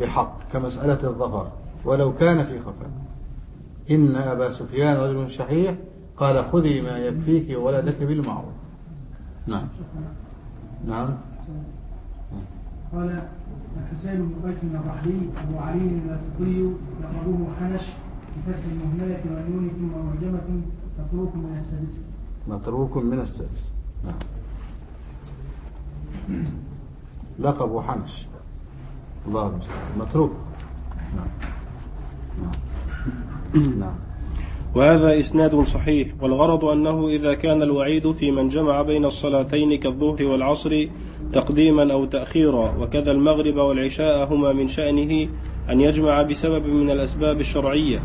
بحق كمسألة الظفر ولو كان في خفاء. إن أبا سفيان رجل شحيح قال خذي ما يكفيك وولدك بالمعروف. نعم. نعم. قال الحسين بن قيس الرحلي أبو علي الواسطي لقبه حنش بفتح المهملة والنون ثم معجمة متروك من السادسة متروك من السادس. نعم. لقب حنش. الله المستعان متروك. نعم. نعم. نعم. وهذا إسناد صحيح. والغرض أنه إذا كان الوعيد في من جمع بين الصلاتين كالظهر والعصر تقديما أو تأخيرا وكذا المغرب والعشاء هما من شأنه أن يجمع بسبب من الأسباب الشرعية.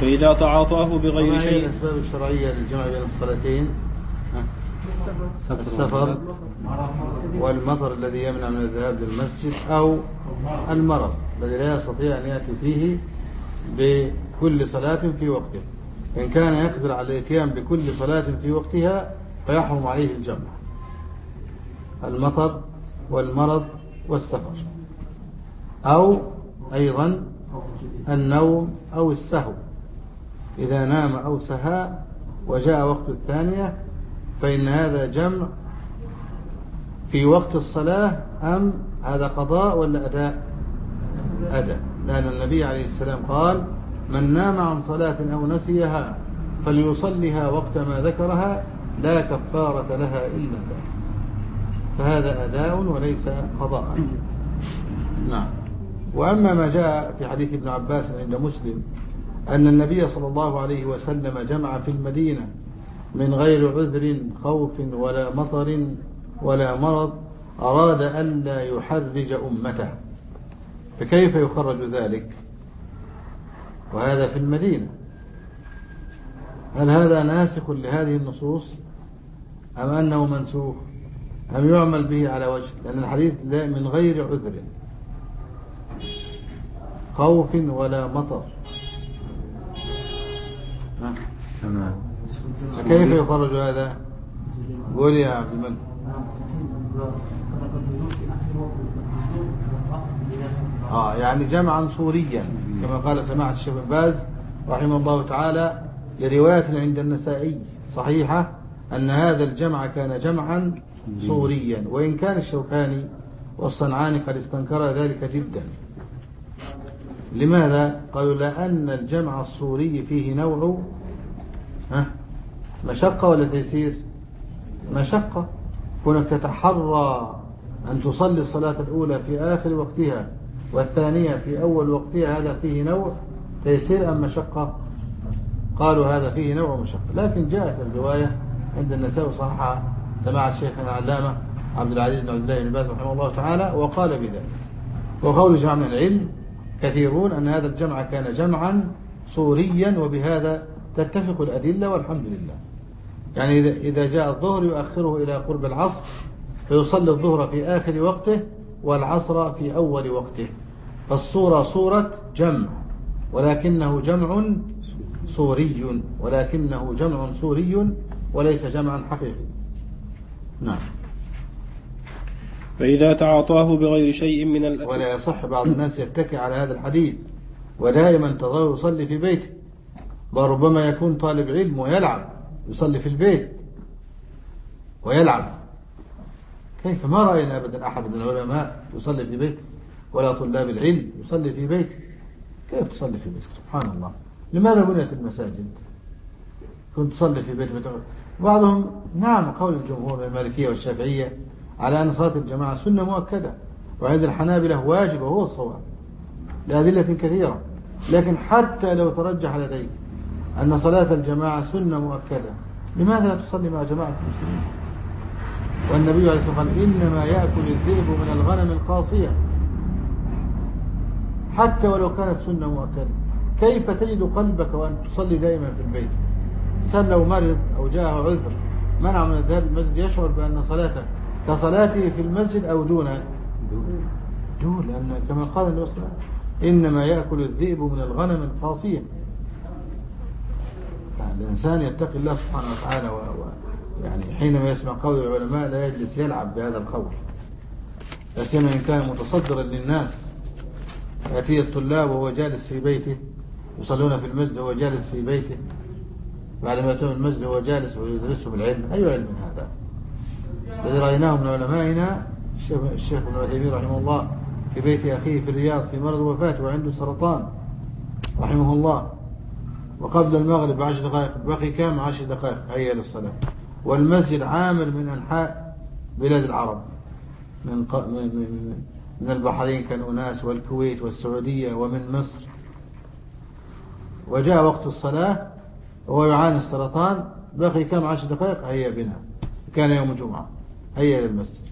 فإذا تعاطاه بغير وما هي شيء الأسباب الشرعية للجمع بين الصلاتين؟ السفر. والمطر الذي يمنع من الذهاب للمسجد أو المرض الذي لا يستطيع أن يأتي فيه بكل صلاة في وقتها إن كان يقدر على الإتيان بكل صلاة في وقتها فيحرم عليه الجمع. المطر والمرض والسفر. أو أيضا النوم أو السهو. إذا نام أو سهى وجاء وقت الثانية فإن هذا جمع في وقت الصلاة أم هذا قضاء ولا أداء؟ أدى لأن النبي عليه السلام قال من نام عن صلاة أو نسيها فليصلها وقت ما ذكرها لا كفارة لها إلا ذلك فهذا أداء وليس قضاء. نعم. وأما ما جاء في حديث ابن عباس عند مسلم أن النبي صلى الله عليه وسلم جمع في المدينة من غير عذر خوف ولا مطر ولا مرض أراد ألا يحرج أمته. فكيف يخرج ذلك؟ وهذا في المدينة. هل هذا ناسخ لهذه النصوص؟ أم أنه منسوخ؟ أم يعمل به على وجه؟ لأن الحديث لا من غير عذر. خوف ولا مطر؟ تمام. فكيف يخرج هذا؟ قول يا عبد الملك آه يعني جمعا صوريا كما قال سماحة الشيخ باز رحمه الله تعالى لرواية عند النسائي صحيحة أن هذا الجمع كان جمعا صوريا وإن كان الشوكاني والصنعاني قد استنكر ذلك جدا. لماذا؟ قالوا لأن الجمع الصوري فيه نوع ها مشقة ولا تيسير؟ مشقة. كونك تتحرى أن تصلي الصلاة الأولى في آخر وقتها والثانية في أول وقتها هذا فيه نوع تيسير أم مشقة؟ قالوا هذا فيه نوع مشقة. لكن جاءت الرواية عند النساء صححها سماعة شيخنا العلامة عبد العزيز بن عبد الله بن باز رحمه الله تعالى وقال بذلك. وقول جمع العلم كثيرون أن هذا الجمع كان جمعا صوريا وبهذا تتفق الأدلة والحمد لله. يعني إذا- جاء الظهر يؤخره إلى قرب العصر فيصلي الظهر في آخر وقته والعصر في أول وقته. فالصورة صورة جمع ولكنه جمع صوري ولكنه جمع صوري وليس جمعا حقيقي نعم. فإذا تعاطاه بغير شيء من الأكل. ولا يصح بعض الناس يتكئ على هذا الحديث ودائما تظل يصلي في بيته بل ربما يكون طالب علم ويلعب. يصلي في البيت ويلعب. كيف؟ ما رأينا أبدا أحد من العلماء يصلي في بيته ولا طلاب العلم يصلي في بيته. كيف تصلي في بيتك؟ سبحان الله. لماذا بنيت المساجد؟ كنت تصلي في بيتك بعضهم نعم قول الجمهور المالكية والشافعية على أن صلاة الجماعة سنة مؤكدة وعند الحنابلة واجبة وهو الصواب لأدلة كثيرة لكن حتى لو ترجح لديك أن صلاة الجماعة سنة مؤكدة. لماذا لا تصلي مع جماعة المسلمين؟ والنبي عليه الصلاة والسلام إنما يأكل الذئب من الغنم القاصية. حتى ولو كانت سنة مؤكدة. كيف تجد قلبك وأن تصلي دائما في البيت؟ إنسان لو مرض أو جاءه عذر. منع من الذهاب المسجد. يشعر بأن صلاته كصلاته في المسجد أو دون دون. لأن كما قال النبي صلى الله عليه وسلم إنما يأكل الذئب من الغنم القاصية. الإنسان يتقي الله سبحانه وتعالى و... و... يعني حينما يسمع قول العلماء لا يجلس يلعب بهذا القول. لا سيما إن كان متصدرا للناس. يأتي الطلاب وهو جالس في بيته يصلون في المسجد وهو جالس في بيته. بعد ما يأتون المسجد وهو جالس ويدرسهم العلم أي علم هذا؟ الذي رأيناه من علمائنا الشيخ الشيخ ابن عثيمين رحمه الله في بيت أخيه في الرياض في مرض وفاته وعنده سرطان رحمه الله. وقبل المغرب بعشر دقائق بقي كام؟ عشر دقائق. هيا للصلاة والمسجد عامر من أنحاء بلاد العرب. من, ق... من, من, من البحرين كان أناس والكويت والسعودية ومن مصر. وجاء وقت الصلاة وهو يعاني السرطان. بقي كم؟ عشر دقائق. هيا بنا. كان يوم جمعة هيا للمسجد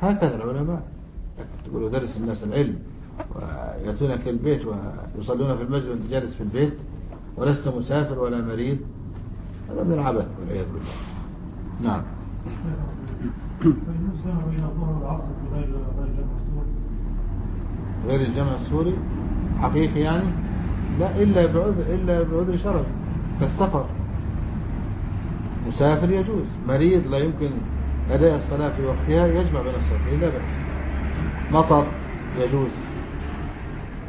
هكذا العلماء. تقولوا درس الناس العلم. ويأتونك البيت ويصلون في المسجد وأنت جالس في البيت ولست مسافر ولا مريض. هذا من العبث والعياذ بالله. نعم. غير الجمع السوري حقيقي يعني؟ لا إلا بعذر إلا بعذر شرعي كالسفر. مسافر يجوز مريض لا يمكن أداء الصلاة في وقتها يجمع بين الصلاتين لا بأس مطر يجوز.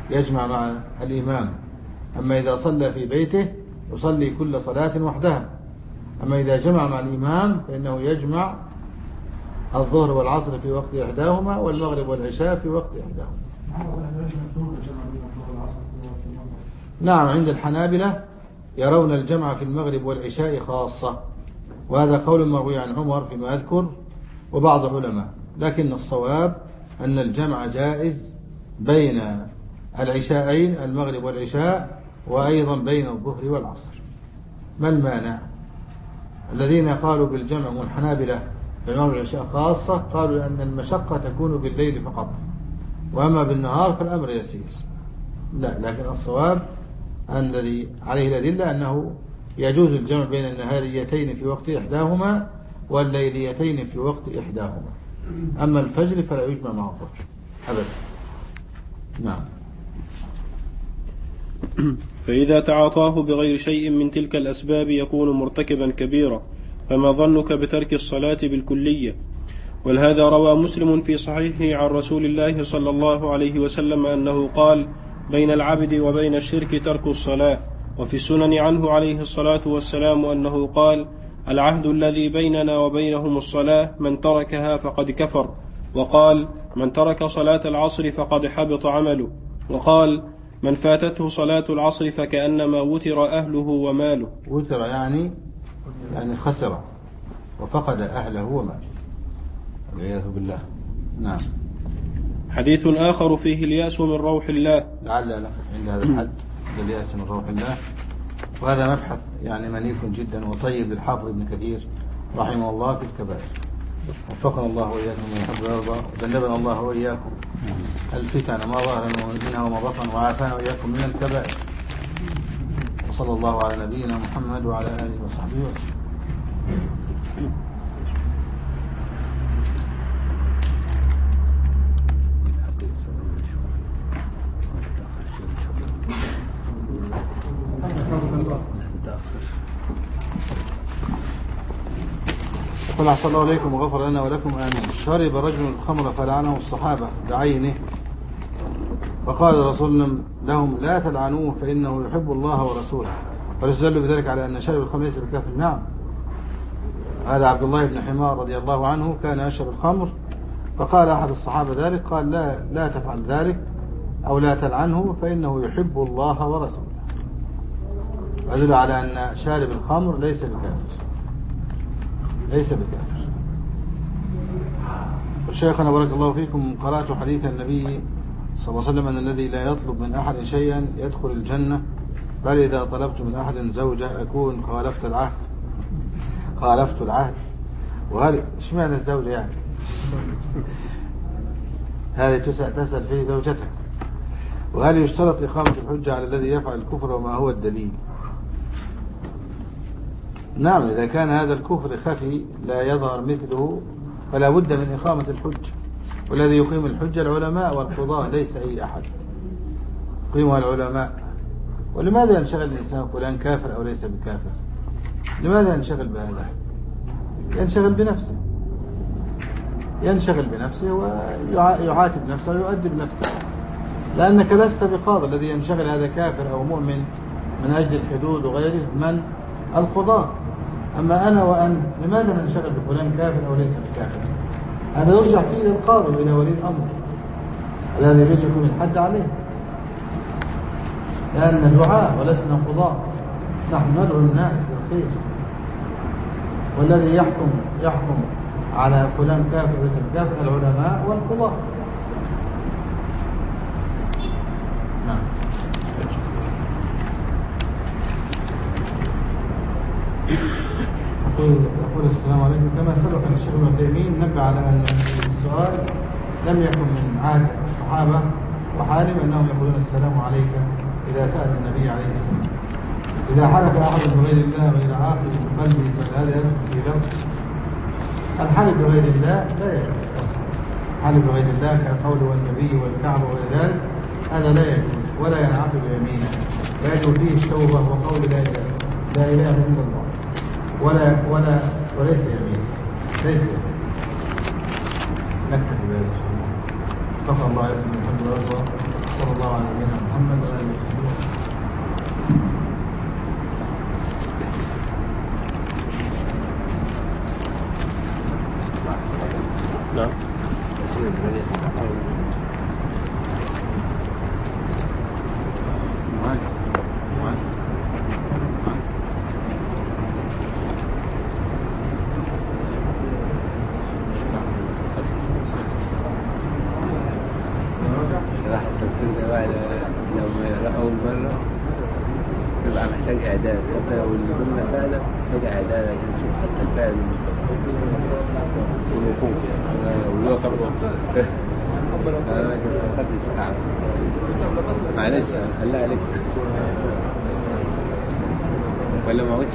يجمع مع الإمام. أما إذا صلى في بيته يصلي كل صلاة وحدها. أما إذا جمع مع الإمام فإنه يجمع الظهر والعصر في وقت إحداهما والمغرب والعشاء في وقت إحداهما. نعم عند الحنابلة يرون الجمع في المغرب والعشاء خاصة. وهذا قول مروي عن عمر فيما أذكر وبعض العلماء. لكن الصواب أن الجمع جائز بين العشاءين المغرب والعشاء وأيضا بين الظهر والعصر. ما المانع؟ الذين قالوا بالجمع والحنابلة بالمغرب والعشاء خاصة قالوا أن المشقة تكون بالليل فقط وأما بالنهار فالأمر يسير. لا لكن الصواب الذي عليه الأدلة أنه يجوز الجمع بين النهاريتين في وقت إحداهما والليليتين في وقت إحداهما. أما الفجر فلا يجمع مع الظهر. أبدا. نعم. [clears throat] فإذا تعاطاه بغير شيء من تلك الأسباب يكون مرتكبا كبيرا فما ظنك بترك الصلاة بالكلية. ولهذا روى مسلم في صحيحه عن رسول الله صلى الله عليه وسلم أنه قال بين العبد وبين الشرك ترك الصلاة. وفي السنن عنه عليه الصلاة والسلام أنه قال العهد الذي بيننا وبينهم الصلاة من تركها فقد كفر. وقال من ترك صلاة العصر فقد حبط عمله. وقال من فاتته صلاة العصر فكأنما وتر أهله وماله. وتر يعني يعني خسر وفقد أهله وماله. والعياذ بالله. نعم. حديث آخر فيه اليأس من روح الله. لعل عند هذا الحد للياس من روح الله. وهذا مبحث يعني منيف جدا وطيب للحافظ ابن كثير رحمه الله في الكبائر. وفقنا الله وإياكم من يحب ويرضى. وجنبنا الله وإياكم. الفتن ما ظهر منها وما بطن وعافانا وإياكم من الكبائر. وصلى الله على نبينا محمد وعلى آله وصحبه وسلم. قل أحسن الله عليكم وغفر لنا ولكم آمين. شرب رجل الخمر فلعنه الصحابة بعينه فقال رسول لهم لا تلعنوه فإنه يحب الله ورسوله. فالاستدل بذلك على أن شارب الخمر ليس بكافر نعم. هذا عبد الله بن حمار رضي الله عنه كان يشرب الخمر فقال أحد الصحابة ذلك قال لا لا تفعل ذلك أو لا تلعنه فإنه يحب الله ورسوله. أدل على أن شارب الخمر ليس بكافر ليس بكافر شيخنا بارك الله فيكم قرأت حديث النبي صلى الله عليه وسلم أن الذي لا يطلب من أحد شيئا يدخل الجنة بل إذا طلبت من أحد زوجة أكون خالفت العهد. خالفت العهد. وهل اشمعنى الزوجة يعني؟ [laughs] هذه تسأل, تسأل فيه زوجتك. وهل يشترط إقامة الحجة على الذي يفعل الكفر وما هو الدليل؟ نعم إذا كان هذا الكفر خفي لا يظهر مثله فلا بد من إقامة الحجة والذي يقيم الحجة العلماء والقضاة ليس أي أحد. يقيمها العلماء. ولماذا ينشغل الإنسان فلان كافر أو ليس بكافر؟ لماذا ينشغل بهذا؟ ينشغل بنفسه. ينشغل بنفسه ويعاتب نفسه ويؤدب نفسه. لأنك لست بقاضي. الذي ينشغل هذا كافر أو مؤمن من أجل الحدود وغيره من القضاء. أما أنا وأنت لماذا ننشغل بفلان كافر أو ليس بكافر؟ هذا يرجع فيه إلى القاضي وإلى ولي الأمر الذي يريد الحد عليه. لأن دعاء ولسنا قضاء نحن ندعو الناس للخير والذي يحكم يحكم على فلان كافر وليس بكافر العلماء والقضاء نعم يقول يقول السلام عليكم. كما سبق أن الشيخ ابن تيمية نبه على أن السؤال لم يكن من عهد الصحابة وحالم أنهم يقولون السلام عليك إذا سأل النبي عليه السلام. إذا حلف أحد بغير الله غير عاقل بقلبه فهذا يدخل في ذنب الحلف بغير الله لا يجوز أصلا. الحلف بغير الله كقول والنبي والكعبه وغير ذلك هذا لا يجوز ولا ينعقد يمينا ويجب فيه التوبة وقول لا اله لا إله إلا الله. ولا ولا وليس يمين ليس يمين. نكتفي بهذا ان شاء الله غفر الله لكم من حمد والرضا صلى الله على نبينا محمد وعلى آله وصحبه وسلم نعم يسير فعلا فجأة ده لازم تشوف حتى الفعل والوقوف والوقف أنا ما خدتش نعم معلش خليها عليك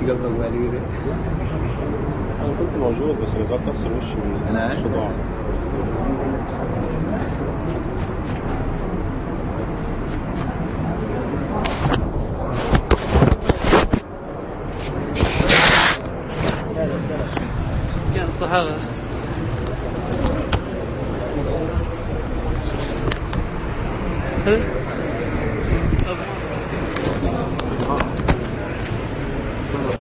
قبلك بعد كده أنا كنت موجود بس نزلت اغسل وشي من. الصداع